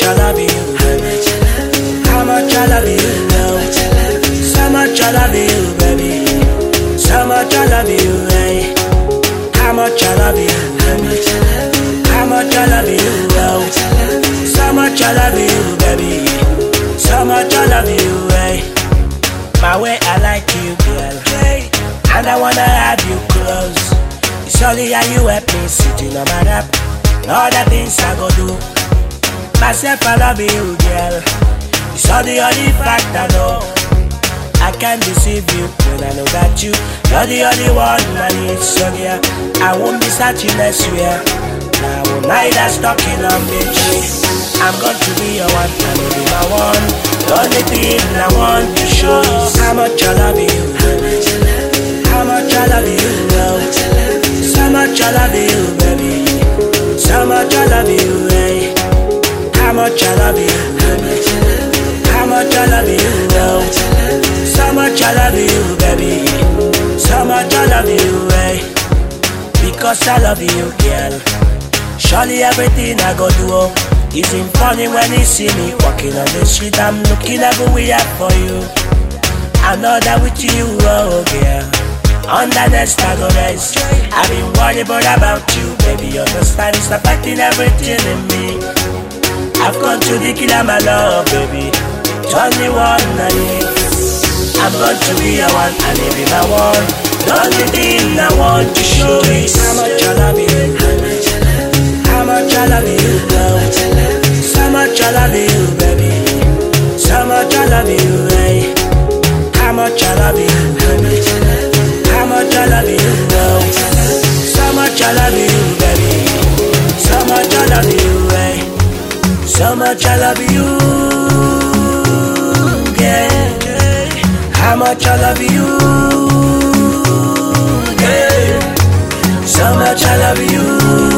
much I love you. How much I love you. So much I love you, baby. So much I love you, hey. How much I love you. How much I love you, oh. So much I love you, baby. So much I love you, hey. My way I like you, girl. And I wanna have you close. It's only how you help me sitting on my lap. All the things I go do. I love you, girl. It's all the only fact I know. I can't deceive you when I know that you, you're the only one I need. So yeah, I won't be searching elsewhere. Now I'm neither stuck in a bitch. I'm going to be your one, and you'll be my one. The only thing I want to show is how much I love you. How much I love you, girl. So much I love you, baby. So much I love you. How much I love you. How much I love you, girl. So much I love you, baby. So much I love you, hey. Because I love you, girl. Surely everything I go do oh, isn't funny when you see me walking on the street. I'm looking everywhere for you. I know that with you, oh girl. On the next I go rest. I've been worried about you, baby. Understand it's affecting everything in me. I've gone to the killer, my love, baby. Only one I I'm going to be your one, and you be my one. The only thing I want to show is how much I love you. How much I love you, girl. So much I love you, baby. So much I love you, hey. How much I love you, baby. How much I love you, girl. So much I love you, So much I love you, yeah. How much I love you, yeah. So much I love you.